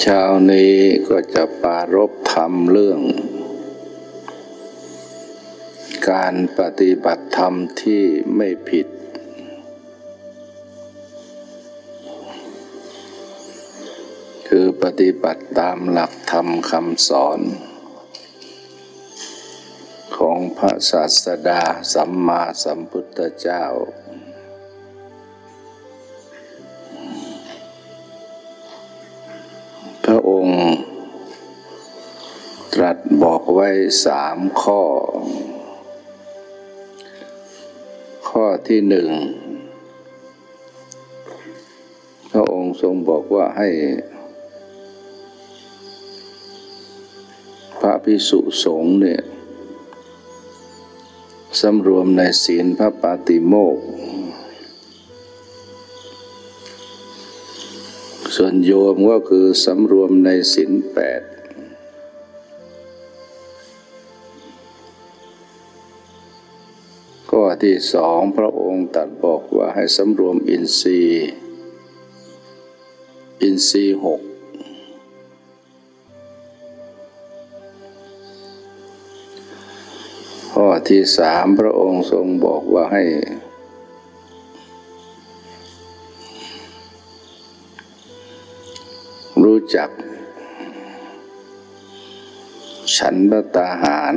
เช้านี้ก็จะปารบธรรมเรื่อง การปฏิบัติธรรมที่ไม่ผิด คือปฏิบัติตามหลักธรรมคำสอน ของพระศาสดาสัมมาสัมพุทธเจ้า บอกไว้สามข้อ ข้อที่หนึ่งพระองค์ทรงบอกว่าให้ พระพิสุสงฆ์เนี่ยสำรวมในศีลพระปาติโมก ส่วนโยมก็คือสำรวมในศีลแปด ที่สองพระองค์ตัดบอกว่าให้สำรวมอินทรีย์ อินทรีย์หกข้อที่สามพระองค์ทรงบอกว่าให้ รู้จัก ฉันตาหาร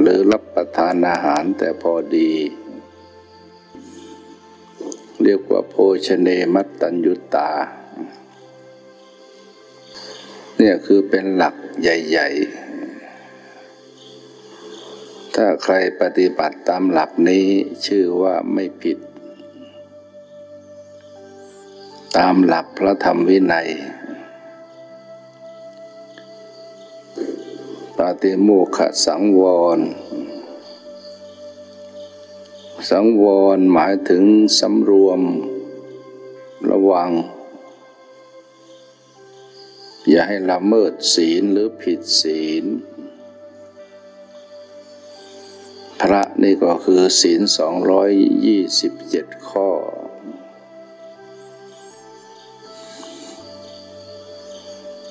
หรือรับประทานอาหารแต่พอดี เรียกว่าโภชเนมัตตัญยุตา เนี่ยคือเป็นหลักใหญ่ ๆ ถ้าใครปฏิบัติตามหลักนี้ชื่อว่าไม่ผิด ตามหลักพระธรรมวินัยปาติโมขสังวร สังวรหมายถึงสำรวม ระวัง อย่าให้ละเมิดศีลหรือผิดศีล พระนี่ก็คือศีลสองร้อยยี่สิบเจ็ดข้อ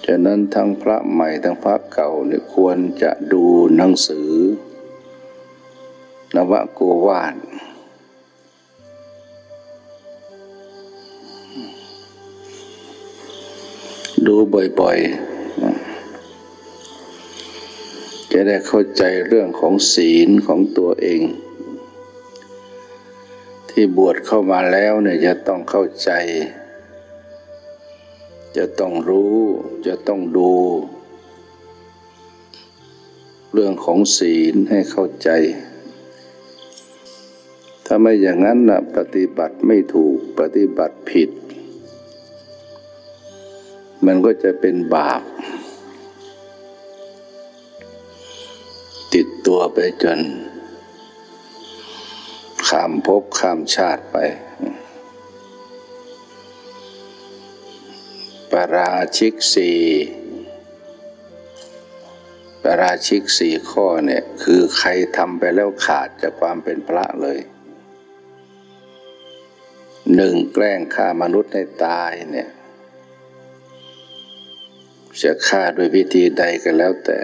ฉะนั้นทั้งพระใหม่ทั้งพระเก่าเนี่ยควรจะดูหนังสือ นวโกวาทดูบ่อยๆ จะได้เข้าใจเรื่องของศีลของตัวเอง ที่บวชเข้ามาแล้วเนี่ยจะต้องเข้าใจ จะต้องรู้ จะต้องดู เรื่องของศีลให้เข้าใจ ถ้าไม่อย่างนั้นนะปฏิบัติไม่ถูกปฏิบัติผิด มันก็จะเป็นบาป ติดตัวไปจน ข้ามภพข้ามชาติไปปราชิกสี่ปราชิกสี่ข้อเนี่ย คือใครทำไปแล้วขาดจากความเป็นพระเลย หนึ่งแกล้งฆ่ามนุษย์ให้ตายเนี่ยจะฆ่าด้วยวิธีใดก็แล้วแต่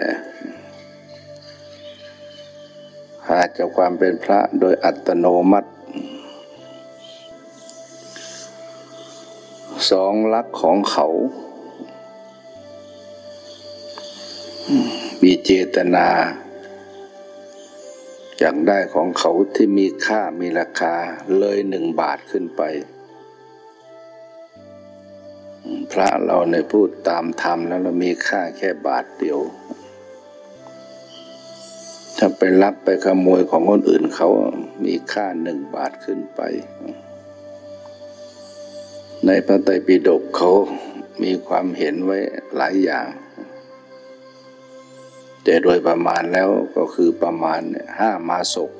หาจากความเป็นพระโดยอัตโนมัติสองลักของเขา มีเจตนา อยากได้ของเขาที่มีค่ามีราคาเลยหนึ่งบาทขึ้นไป พระเราในพูดตามธรรมแล้วเรามีค่าแค่บาทเดียว ถ้าไปลักไปขโมยของคนอื่นเขามีค่าหนึ่งบาทขึ้นไป ในพระไตรปิฎกเขามีความเห็นไว้หลายอย่าง แต่โดยประมาณแล้วก็คือประมาณห้ามาศก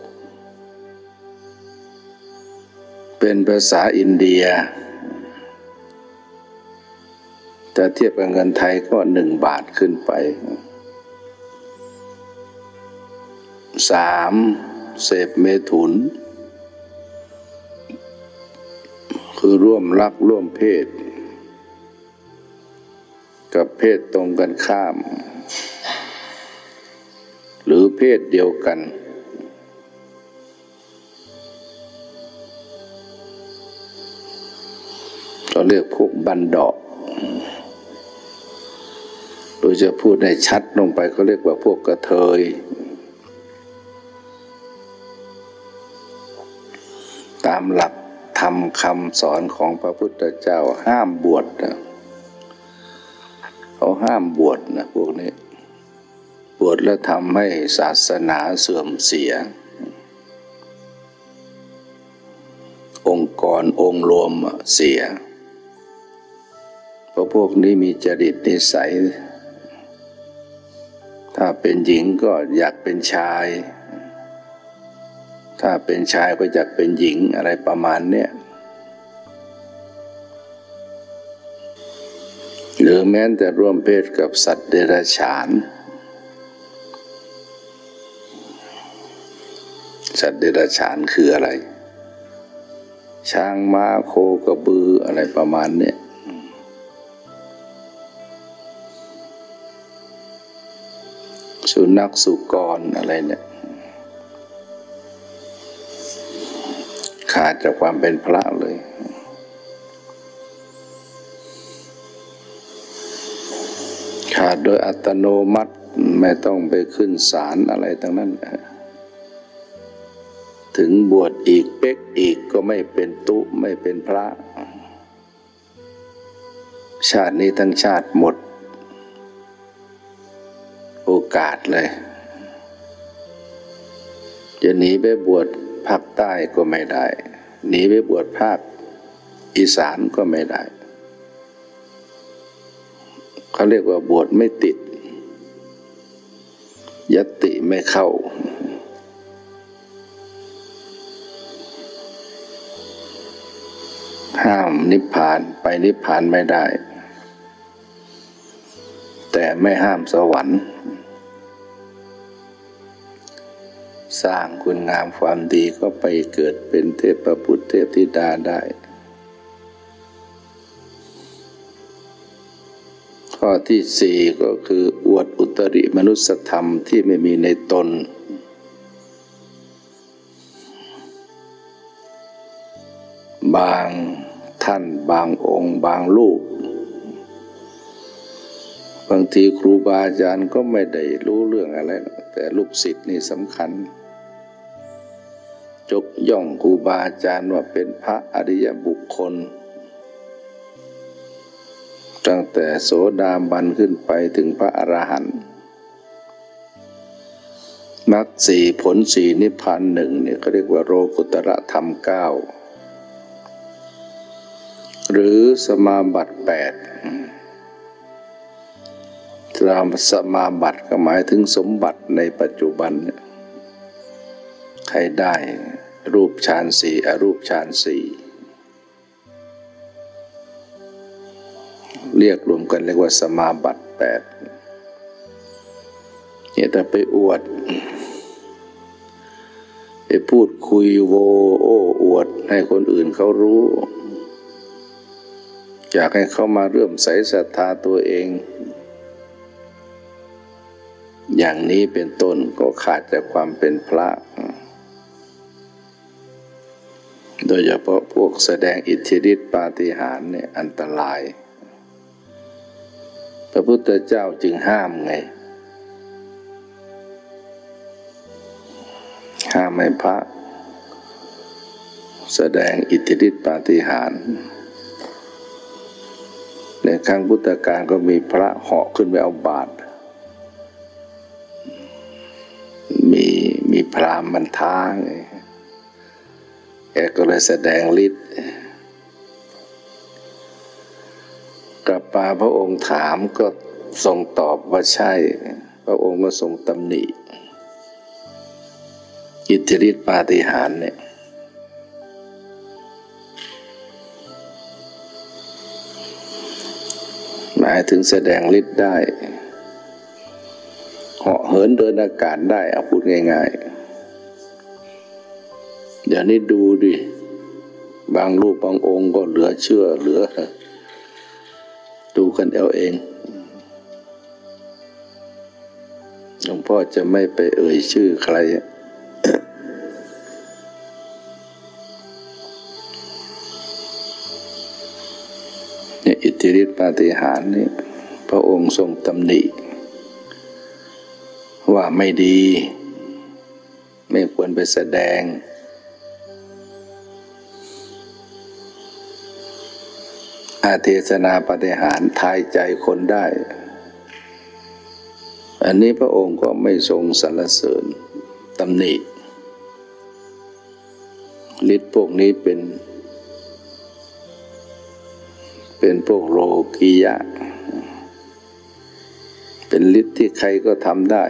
เป็นภาษาอินเดีย แต่เทียบกับเงินไทยก็หนึ่งบาทขึ้นไปสามเสพเมถุน คือร่วมรักร่วมเพศ กับเพศตรงกันข้าม เพศเดียวกัน เราเรียกพวกบันดอกโดยจะพูดให้ชัดลงไปเขาเรียกว่าพวกกระเทย ตามหลักธรรมคำสอนของพระพุทธเจ้าห้ามบวชนะเขาห้ามบวชนะพวกนี้ บวชแล้วทำให้ศาสนาเสื่อมเสีย องค์กรองค์รวมเสีย เพราะพวกนี้มีจริตนิสัย ถ้าเป็นหญิงก็อยากเป็นชาย ถ้าเป็นชายก็อยากเป็นหญิงอะไรประมาณเนี้ยหรือแม้แต่ร่วมเพศกับสัตว์เดรัจฉาน สัตว์เดรัจฉานคืออะไร ช้างม้าโคกระบืออะไรประมาณเนี้ยสุนัขสุกรอะไรเนี่ยขาดจากความเป็นพระเลย ขาดโดยอัตโนมัติไม่ต้องไปขึ้นศาลอะไรทั้งนั้น ถึงบวชอีกเป๊กอีกก็ไม่เป็นตุไม่เป็นพระ ชาตินี้ทั้งชาติหมด โอกาสเลย จะหนีไปบวชภาคใต้ก็ไม่ได้ หนีไปบวชภาคอีสานก็ไม่ได้ เขาเรียกว่าบวชไม่ติด ยติไม่เข้า ห้ามนิพพานไปนิพพานไม่ได้ แต่ไม่ห้ามสวรรค์ สร้างคุณงามความดีก็ไปเกิดเป็นเทพประพุทธเทพธิดาได้ ข้อที่สี่ก็คืออวดอุตริมนุสธรรมที่ไม่มีในตนบาง ท่านบางองค์บางลูกบางทีครูบาอาจารย์ก็ไม่ได้รู้เรื่องอะไร แต่ลูกศิษย์นี่สำคัญจกย่องครูบาอาจารย์ว่าเป็นพระอริยบุคคล ตั้งแต่โสดาบันขึ้นไปถึงพระอรหันต์มรรคสี่ผลสี่นิพพานหนึ่งเนี่ยเขาเรียกว่าโรกุตระธรรมเก้า หรือสมาบัติแปดสสมาบัติก็หมายถึงสมบัติในปัจจุบันเนี่ยใครได้รูปฌานสี่อรูปฌานสี่เรียกรวมกันเรียกว่าสมาบัติแปดเนี่ยถ้าไปอวดไปพูดคุยโวโอ้อวดให้คนอื่นเขารู้ อยากให้เขามาเรื่มใสศรัทธาตัวเอง อย่างนี้เป็นต้นก็ขาดจากความเป็นพระ โดยเฉพาะพวกแสดงอิทธิฤทธิปาฏิหาริย์เนี่ยอันตราย พระพุทธเจ้าจึงห้ามไง ห้ามให้พระ แสดงอิทธิฤทธิปาฏิหาริย์ ในครั้งพุทธกาลก็มีพระเหาะขึ้นไปเอาบาตรมีมีพรามมันท้าไงแกก็เลยแสดงฤทธิ์กลับมาพระองค์ถามก็ทรงตอบว่าใช่ พระองค์ก็ทรงตำหนิอิทธิฤทธิปาฏิหาริย์เนี่ย แม้ถึงแสดงฤทธิ์ได้เหาะเหินเดินอากาศได้เอาพูดง่ายๆเดี๋ยวนี้ดูดิ บางรูปบางองค์ก็เหลือเชื่อเหลือ ดูกันเอาเองหลวงพ่อจะไม่ไปเอ่ยชื่อใคร อิทธิฤทธิปาฏิหาริย์นี่พระองค์ทรงตำหนิ ว่าไม่ดี ไม่ควรไปแสดง อาเทศนาปฏิหารทายใจคนได้ อันนี้พระองค์ก็ไม่ทรงสรรเสริญตำหนิฤทธิ์พวกนี้เป็น เป็นพวกโลกียะ เป็นฤทธิ์ที่ใครก็ทำได้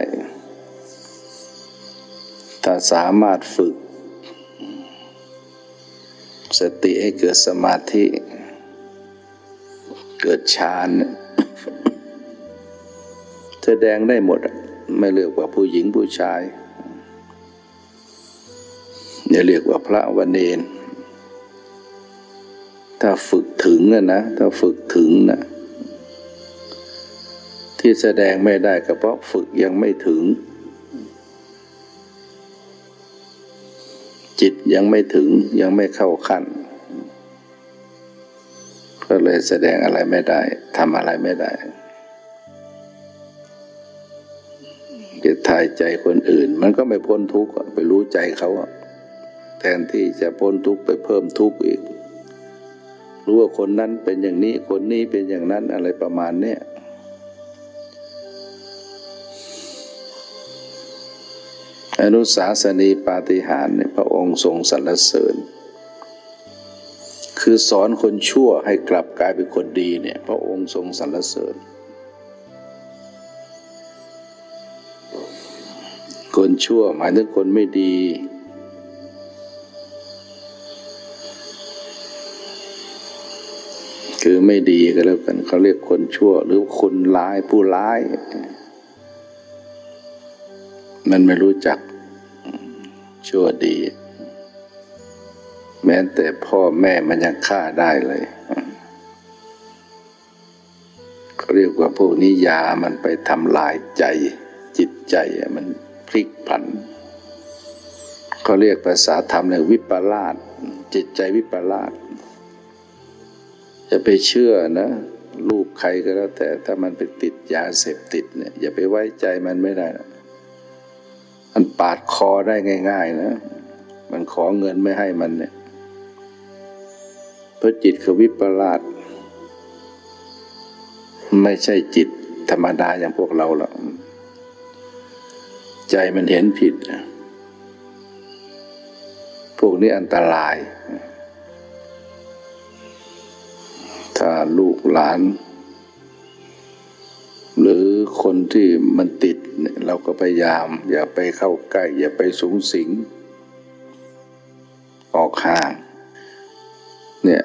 ถ้าสามารถฝึก สติให้เกิดสมาธิ เกิดฌานแสดงได้หมด ไม่เลือกว่าผู้หญิงผู้ชาย อย่าเรียกว่าพระวันเนน ถ้าฝึกถึงนะนะถ้าฝึกถึงนะที่แสดงไม่ได้ก็เพราะฝึกยังไม่ถึง จิตยังไม่ถึงยังไม่เข้าขั้น ก็เลยแสดงอะไรไม่ได้ทำอะไรไม่ได้จะทายใจคนอื่น มันก็ไม่พ้นทุกข์ไปรู้ใจเขาแทนที่จะพ้นทุกข์ไปเพิ่มทุกข์อีก รู้ว่าคนนั้นเป็นอย่างนี้คนนี้เป็นอย่างนั้นอะไรประมาณเนี้ยอนุสาสนีปาฏิหาริย์เนี่ยพระองค์ทรงสรรเสริญ คือสอนคนชั่วให้กลับกลายเป็นคนดีเนี่ย พระองค์ทรงสรรเสริญ คนชั่วหมายถึงคนไม่ดี คือไม่ดีก็แล้วกันเขาเรียกคนชั่ว หรือคนร้ายผู้ร้าย มันไม่รู้จักชั่วดี แม้แต่พ่อแม่มันยังฆ่าได้เลยเขาเรียกว่าพวกนิยามันไปทำลายใจ จิตใจมันพลิกผันเขาเรียกภาษาธรรมเลยวิปลาสจิตใจวิปลาส อย่าไปเชื่อนะลูกใครก็แล้วแต่ถ้ามันไปติดยาเสพติดเนี่ยอย่าไปไว้ใจมันไม่ได้นะมันปาดคอได้ง่าย ๆ นะ มันขอเงินไม่ให้มันเนี่ยเพราะจิตคือวิปลาสไม่ใช่จิตธรรมดาอย่างพวกเราหรอกใจมันเห็นผิด พวกนี้อันตราย ถ้าลูกหลาน หรือคนที่มันติดเนี่ยเราก็พยายาม อย่าไปเข้าใกล้ อย่าไปสูงสิง ออกห่างเนี่ย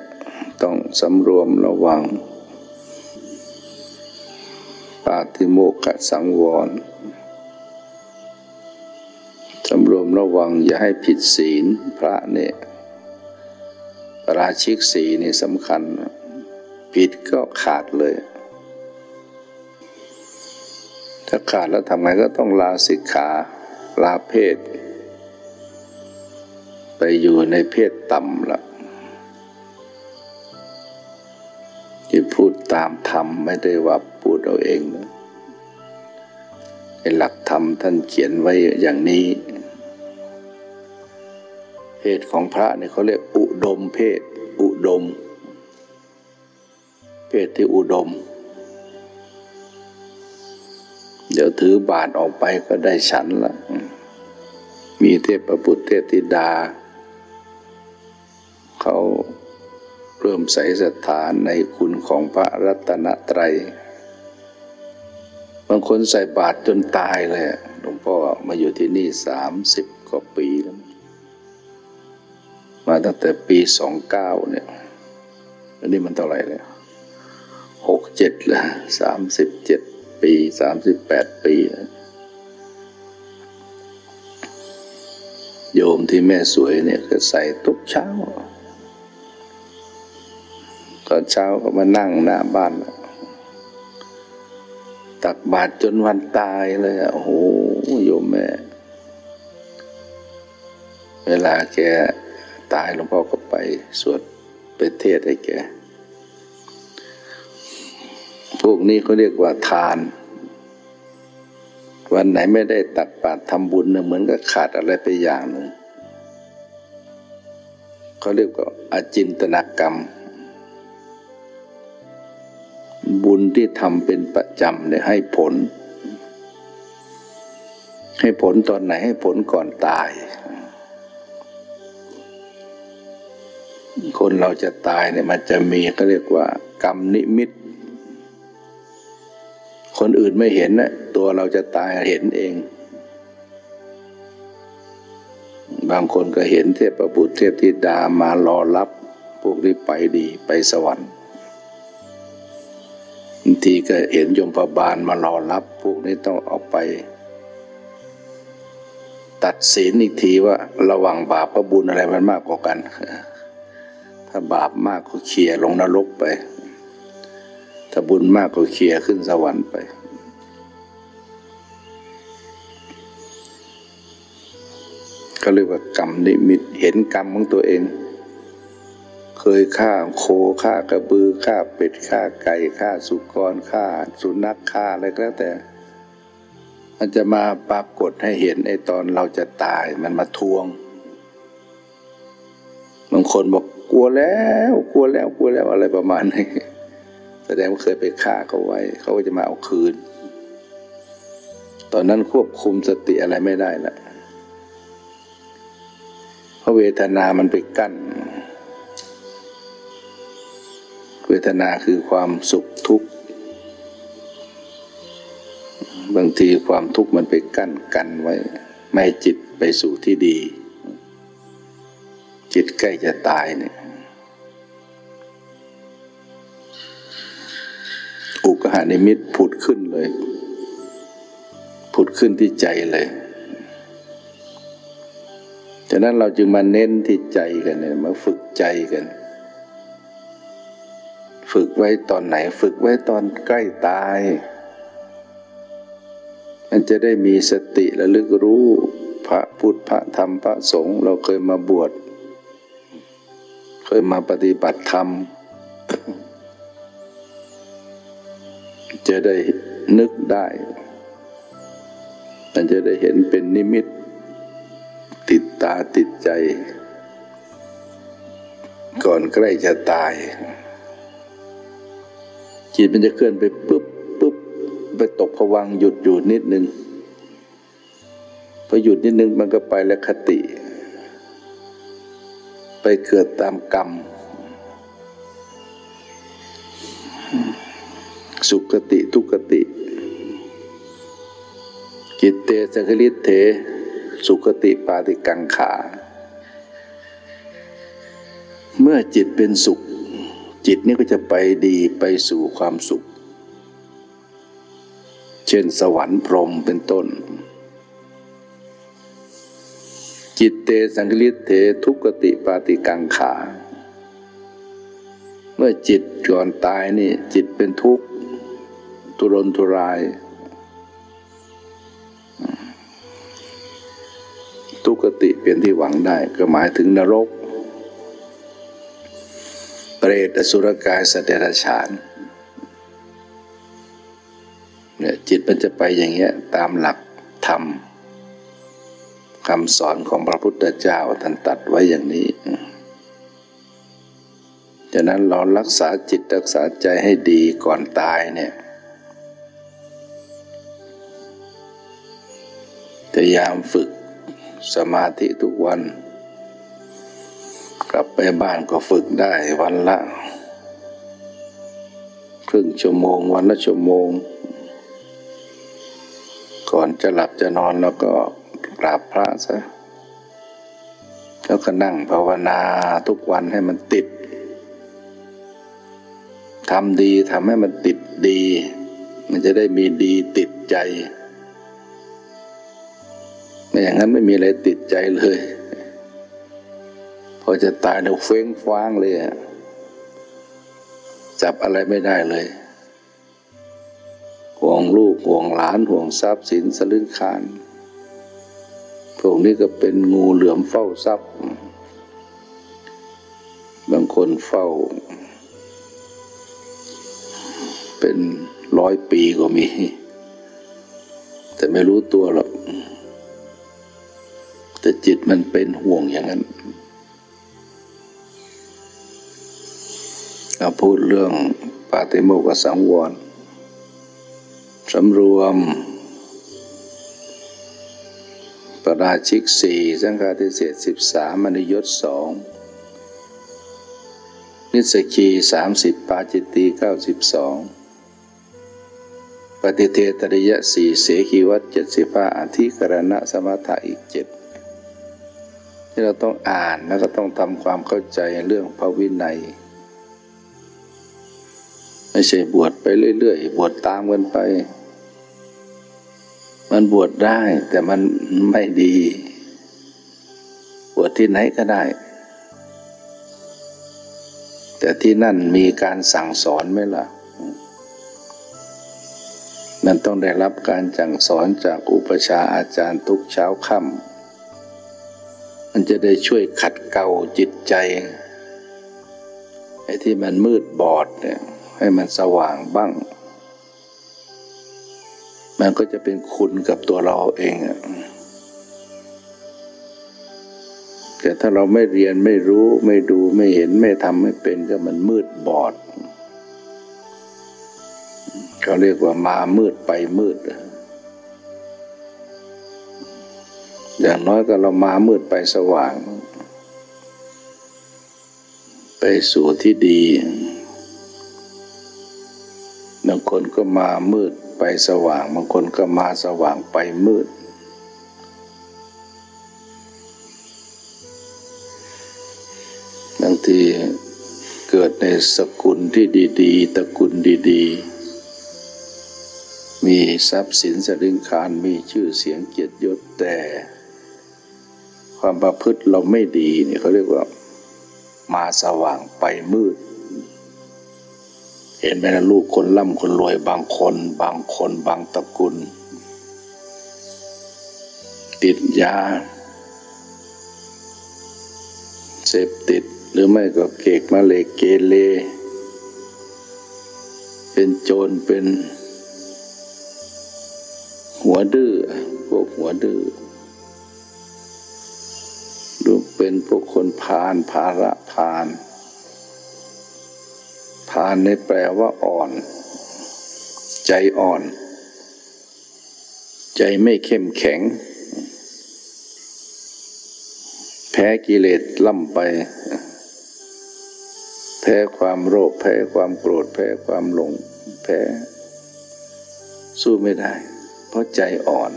ต้องสำรวมระวังปาติโมกขสังวรสำรวมระวังอย่าให้ผิดศีลพระเนี่ยราชิกศีนี่สำคัญ ผิดก็ขาดเลย ถ้าขาดแล้วทำไงก็ต้องลาสิกขาลาเพศ ไปอยู่ในเพศต่ำละที่พูดตามธรรมไม่ได้ว่าพูดเอาเองนะหลักธรรมท่านเขียนไว้อย่างนี้ เพศของพระเนี่ยเขาเรียกอุดมเพศ อุดม เพศที่อุดม เดี๋ยวถือบาทออกไปก็ได้ฉันละมีเทพประพุทธเทพธิดา เขาเริ่มใส่ศรัทธาในคุณของพระรัตนตรัย บางคนใส่บาตรจนตายเลยหลวงพ่อมาอยู่ที่นี่สามสิบกว่าปีแล้ว มาตั้งแต่ปีสองเก้าเนี่ย อันนี้มันเท่าไหร่เลยหก เจ็ดละสามสิบเจ็ดปีสามสิบแปดปีแล้วโยมที่แม่สวยเนี่ยก็ใส่ทุกเช้าตอนเช้าก็มานั่งหน้าบ้าน ตักบาตรจนวันตายเลยอะโอ้โหโยมแม่ เวลาแกตายหลวงพ่อก็ไปสวดไปเทศให้แก พวกนี้เขาเรียกว่าทาน วันไหนไม่ได้ตักบาตรทำบุญเนี่ยเหมือนกับขาดอะไรไปอย่างหนึ่งเขาเรียกว่าอาจินตนกรรม บุญที่ทำเป็นประจำเนี่ยให้ผล ให้ผลตอนไหนให้ผลก่อนตาย คนเราจะตายเนี่ยมันจะมีเขาเรียกว่ากรรมนิมิต คนอื่นไม่เห็นนะตัวเราจะตายเห็นเอง บางคนก็เห็นเทพบุตรเทพธิดามารอรับ พวกนี้ไปดีไปสวรรค์บางทีก็เห็นยมพบาลมารอรับ พวกนี้ต้องเอาไป ตัดสินอีกทีว่าระหว่างบาปกับบุญอะไรมันมากกว่ากัน ถ้าบาปมากก็เขี่ยลงนรกไป ถ้าบุญมากก็เขี่ยขึ้นสวรรค์ไปเขาเรียกว่ากรรมนิมิตเห็นกรรมของตัวเอง เคยฆ่าโคฆ่ากระบือฆ่าเป็ดฆ่าไก่ฆ่าสุกรฆ่าสุนัขฆ่าอะไรก็แล้วแต่ มันจะมาปรากฏให้เห็นไอ้ตอนเราจะตายมันมาทวงบางคนบอกกลัวแล้ว กลัวแล้วกลัวแล้วอะไรประมาณนี้ แสดงว่าเคยไปฆ่าเขาไว้ เขาก็จะมาเอาคืน ตอนนั้นควบคุมสติอะไรไม่ได้ละเพราะเวทนามันไปกั้น เวทนาคือความสุขทุกข์ บางทีความทุกข์มันไปกั้นกันไว้ ไม่จิตไปสู่ที่ดี จิตใกล้จะตายเนี่ย หานิมิตผุดขึ้นเลย ผุดขึ้นที่ใจเลยฉะนั้นเราจึงมาเน้นที่ใจกันเนี่ยมาฝึกใจกัน ฝึกไว้ตอนไหน ฝึกไว้ตอนใกล้ตายมันจะได้มีสติและลึกรู้พระพุทธพระธรรมพระสงฆ์เราเคยมาบวช เคยมาปฏิบัติธรรม จะได้นึกได้ มันจะได้เห็นเป็นนิมิต ติดตาติดใจ ก่อนใกล้จะตาย จิตมันจะเคลื่อนไปปุ๊บปุ๊บไปตกผวังหยุดอยู่นิดนึงพอหยุดนิดนึงมันก็ไปแล้วคติ ไปเกิดตามกรรม สุขติทุกติจิตเตสังคลิเถ สุขติปาติกังขา เมื่อจิตเป็นสุข จิตนี้ก็จะไปดีไปสู่ความสุข เช่นสวรรค์พรหมเป็นต้น จิตเตสังคลิเถทุกติปาติกังขา เมื่อจิตก่อนตายนี่จิตเป็นทุกข์ ทุรนทุราย ทุกติเป็นที่หวังได้ก็หมายถึงนรก เปรตอสุรกายสเดรัจฉานเนี่ยจิตมันจะไปอย่างเงี้ยตามหลักธรรมคำสอนของพระพุทธเจ้าท่านตัดไว้อย่างนี้ฉะนั้นเรารักษาจิตรักษาใจให้ดีก่อนตายเนี่ย ยายามฝึกสมาธิทุกวัน กลับไปบ้านก็ฝึกได้วันละ ครึ่งชั่วโมงวันละชั่วโมง ก่อนจะหลับจะนอนแล้วก็กราบพระซะแล้วก็นั่งภาวนาทุกวันให้มันติดทำดีทำให้มันติดดี มันจะได้มีดีติดใจ ไม่อย่างนั้นไม่มีอะไรติดใจเลย พอจะตายเดี๋ยวเฟ้งฟ้างเลยจับอะไรไม่ได้เลย ห่วงลูกห่วงหลานห่วงทรัพย์สินสลึงคานพวกนี้ก็เป็นงูเหลือมเฝ้าทรัพย์ บางคนเฝ้า เป็นร้อยปีก็มี แต่ไม่รู้ตัวหรอก แต่จิตมันเป็นห่วงอย่างนั้นเราพูดเรื่องปาติโมกสังวรสำรวม ประราชิกสี่สังฆาทิเศษสิบสามมณิยศสองนิสกีสามสิบปาจิตตีเก้าสิบสองปฏิเทตริยะสี่เสขีวัตเจ็ดสิบห้าอธิกรณะสมถะอีกเจ็ด ที่เราต้องอ่านแล้วก็ต้องทำความเข้าใจเรื่องพระวินัย ไม่ใช่บวชไปเรื่อยๆ บวชตามกันไป มันบวชได้แต่มันไม่ดี บวชที่ไหนก็ได้ แต่ที่นั่นมีการสั่งสอนไหมล่ะมันต้องได้รับการสั่งสอนจากอุปชาอาจารย์ทุกเช้าค่ำ มันจะได้ช่วยขัดเกลาจิตใจไอ้ที่มันมืดบอดเนี่ยให้มันสว่างบ้าง มันก็จะเป็นคุณกับตัวเราเองอะแต่ถ้าเราไม่เรียนไม่รู้ไม่ดูไม่เห็นไม่ทำไม่เป็นก็มันมืดบอดเขาเรียกว่ามามืดไปมืด อย่างน้อยก็เรามามืดไปสว่าง ไปสู่ที่ดีบางคนก็มามืดไปสว่าง บางคนก็มาสว่างไปมืด บางทีเกิดในสกุลที่ดีๆตระกูลดีๆ มีทรัพย์สินสริงคารมีชื่อเสียงเกียรติยศแต่ ความประพฤติเราไม่ดีเนี่ยเขาเรียกว่ามาสว่างไปมืด เห็นไหมนะลูกคนร่ำคนรวยบางคน บางคนบางตระกูลติดยา เสพติดหรือไม่ก็เกกมาเลเกเล เป็นโจรเป็น หัวดื้อพวกหัวดื้อหรือ เป็นพวกคนพาลภาระพาลพาลในแปลว่าอ่อน ใจอ่อน ใจไม่เข้มแข็ง แพ้กิเลสล่ำไป แพ้ความโลภแพ้ความโกรธ แพ้ความหลง แพ้ สู้ไม่ได้ เพราะใจอ่อน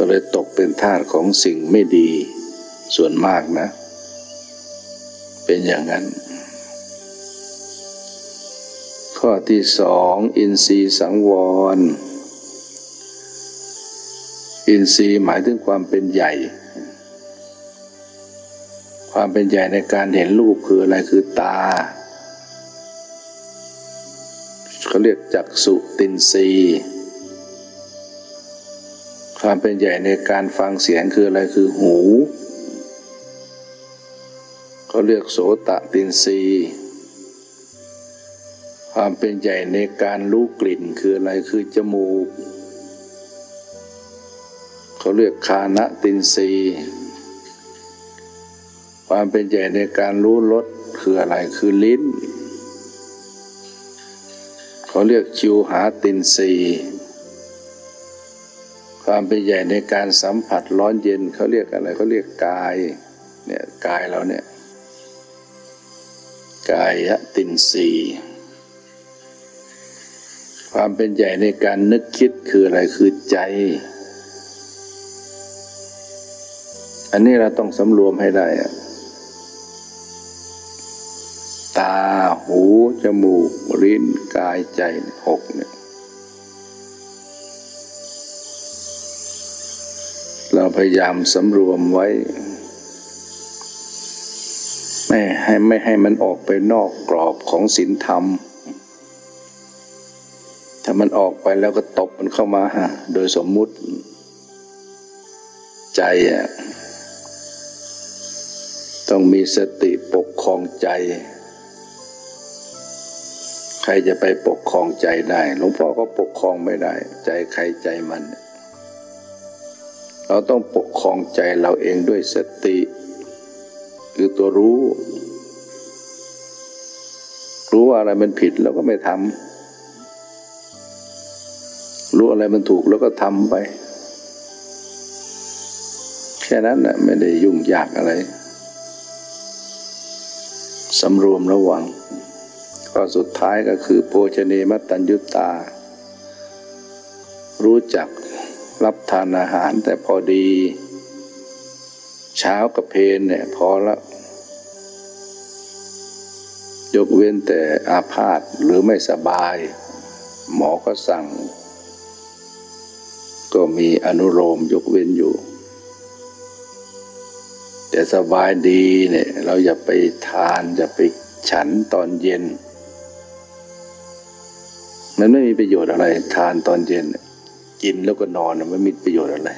ก็เลยตกเป็นทาสของสิ่งไม่ดีส่วนมากนะ เป็นอย่างนั้น ข้อที่สองอินทรีย์สังวร อินทรีย์หมายถึงความเป็นใหญ่ ความเป็นใหญ่ในการเห็นรูปคืออะไรคือตาเขาเรียกจักสุตินทรีย์ ความเป็นใหญ่ในการฟังเสียงคืออะไรคือหูเขาเรียกโสตตินทรีความเป็นใหญ่ในการรู้กลิ่นคืออะไรคือจมูก เขาเรียกคานะตินทรีความเป็นใหญ่ในการรู้รสคืออะไรคือลิ้น เขาเรียกชิวหาตินทรี ความเป็นใหญ่ในการสัมผัสร้อนเย็นเขาเรียกอะไรเขาเรียกกายเนี่ยกายเราเนี่ยกายตินทรีความเป็นใหญ่ในการนึกคิดคืออะไรคือใจ อันนี้เราต้องสำรวมให้ได้ตาหู จมูกลิ้นกายใจหกเนี่ย พยายามสำรวมไว้ ไม่ให้ไม่ให้มันออกไปนอกกรอบของศีลธรรม ถ้ามันออกไปแล้วก็ตบมันเข้ามาฮะโดยสมมุติ ใจอะต้องมีสติปกครองใจ ใครจะไปปกครองใจได้ หลวงพ่อก็ปกครองไม่ได้ ใจใครใจมันเเราต้องปกครองใจเราเองด้วยสติ คือตัวรู้ รู้ว่าอะไรมันผิดแล้วก็ไม่ทำรู้อะไรมันถูกแล้วก็ทำไป แค่นั้นนะไม่ได้ยุ่งยากอะไรสำรวมระวังก็สุดท้ายก็คือโภชเนมัตตัญญุตา รู้จัก รับทานอาหารแต่พอดี เช้ากับเพนเนี่ยพอละยกเว้นแต่อาพาธหรือไม่สบาย หมอก็สั่ง ก็มีอนุโลมยกเว้นอยู่ แต่สบายดีเนี่ยเราอย่าไปทานอย่าไปฉันตอนเย็น มันไม่มีประโยชน์อะไรทานตอนเย็น กินแล้วก็นอนไม่มีประโยชน์อะไร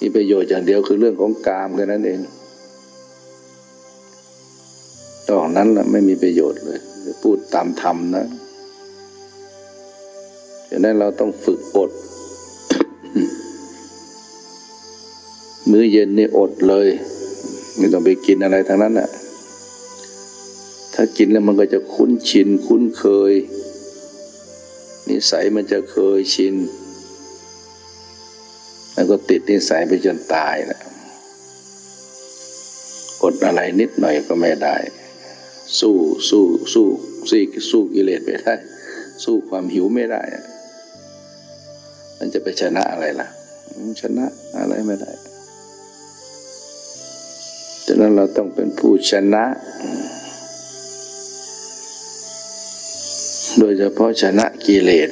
มีประโยชน์อย่างเดียวคือเรื่องของกามแค่นั้นเองตอนนั้นแหละไม่มีประโยชน์เลย พูดตามธรรมนะฉะนั้นเราต้องฝึกอด มื้อเย็นนี่อดเลย ไม่ต้องไปกินอะไรทั้งนั้นน่ะ ถ้ากินแล้วมันก็จะคุ้นชินคุ้นเคย นิสัยมันจะเคยชิน แล้วก็ติดนิสัยไปจนตายแหละอดอะไรนิดหน่อยก็ไม่ได้ สู้สู้สู้สู้สู้กิเลสไม่ได้ สู้ความหิวไม่ได้ มันจะไปชนะอะไรล่ะ ชนะอะไรไม่ได้ฉะนั้นเราต้องเป็นผู้ชนะ โดยเฉพาะชนะกิเลส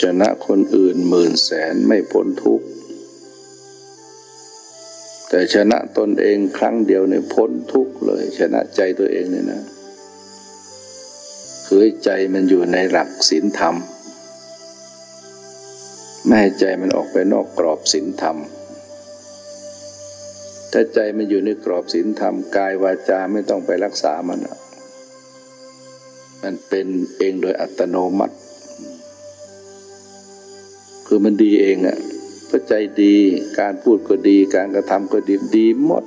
ชนะคนอื่นหมื่นแสนไม่พ้นทุกข์ แต่ชนะตนเองครั้งเดียวเนี่ยพ้นทุกข์เลย ชนะใจตัวเองเนี่ยนะคือใจมันอยู่ในหลักศีลธรรม ไม่ให้ใจมันออกไปนอกกรอบศีลธรรม ถ้าใจมันอยู่ในกรอบศีลธรรมกายวาจาไม่ต้องไปรักษามันมันเป็นเองโดยอัตโนมัติ คือมันดีเองอะ่ะเพราะใจดีการพูดก็ดี การกระทำก็ดีดีหมด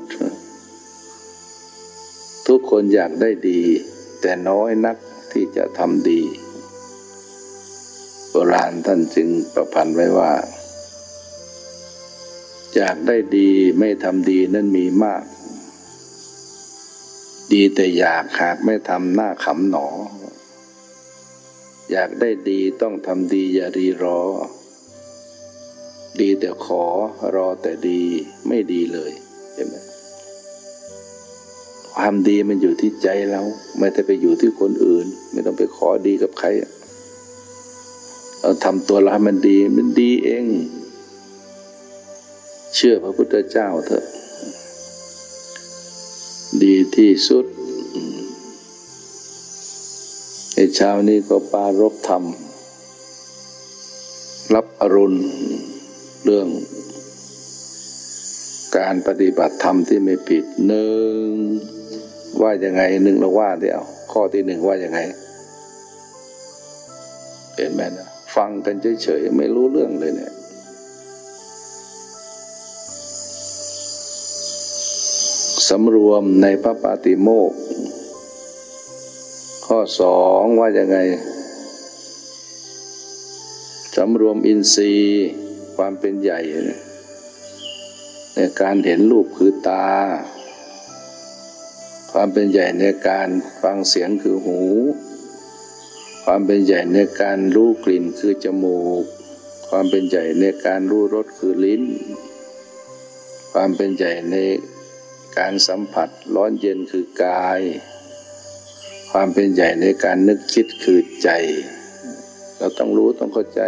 ทุกคนอยากได้ดี แต่น้อยนักที่จะทำดี โบราณท่านจึงประพันธ์ไว้ว่า อยากได้ดีไม่ทำดีนั่นมีมาก ดีแต่อยากหากไม่ทำหน้าขำหนอ อยากได้ดีต้องทำดีอย่ารีรอ ดีแต่ขอรอแต่ดีไม่ดีเลยเห็นไหมความดีมันอยู่ที่ใจเรา ไม่ได้ไปอยู่ที่คนอื่น ไม่ต้องไปขอดีกับใครเราทำตัวเราให้มันดีมันดีเอง เชื่อพระพุทธเจ้าเถอะ ดีที่สุดในเช้านี้ก็ปารบธรรม รับอรุณ เรื่อง การปฏิบัติธรรมที่ไม่ผิดหนึ่งว่ายังไงหนึ่งเราว่าเดียวข้อที่หนึ่งว่ายังไงเห็นไหมนะฟังกันเฉยๆไม่รู้เรื่องเลยเนี่ยำรวมในพระปาติโมกข้อสองว่ายังไงสำรวมอินทรีย์ความเป็นใหญ่ในการเห็นรูปคือตา ความเป็นใหญ่ในการฟังเสียงคือหู ความเป็นใหญ่ในการรู้กลิ่นคือจมูก ความเป็นใหญ่ในการรู้รสคือลิ้น ความเป็นใหญ่ใน การสัมผัสร้อนเย็นคือกาย ความเป็นใหญ่ในการนึกคิดคือใจ เราต้องรู้ต้องเข้าใจ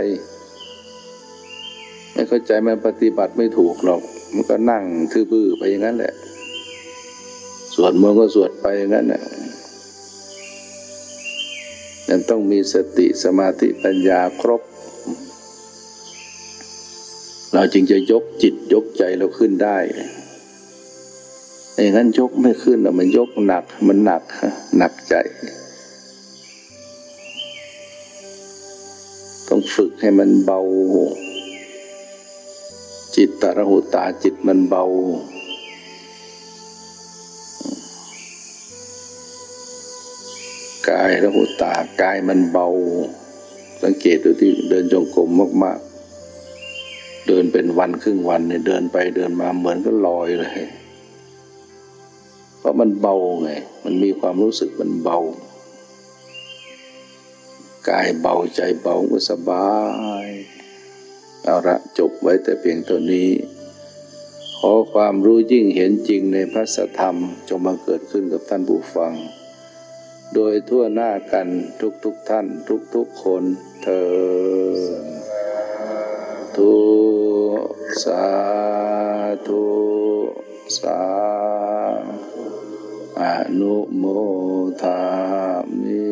ไม่เข้าใจมันปฏิบัติไม่ถูกหรอก มันก็นั่งทื่อบื้อไปอย่างนั้นแหละ สวดมนต์ก็สวดไปอย่างนั้นแหละนั้นต้องมีสติสมาธิปัญญาครบ เราจึงจะยกจิตยกใจเราขึ้นได้ ไม่างนั้นยกไม่ขึ้นอะมันยกหนัก มันหนักหนักใจ ต้องฝึกให้มันเบา จิตตระหุตาจิตมันเบากายระหุตากายมันเบา สังเกตดูที่เดินจงกรมมากๆ เดินเป็นวันครึ่งวันเนี่ยเดินไปเดินมาเหมือนก็ลอยเลย ราะมันเบาไง มันมีความรู้สึกมันเบา กายเบาใจเบาก็สบาย เอาละจบไว้แต่เพียงเท่านี้ ขอความรู้ยิ่งเห็นจริงในพระสธรรม จงมาเกิดขึ้นกับท่านผู้ฟัง โดยทั่วหน้ากันทุกๆทท่าน ทุกๆคนเธอทุสาธุสา อนุโมทามิ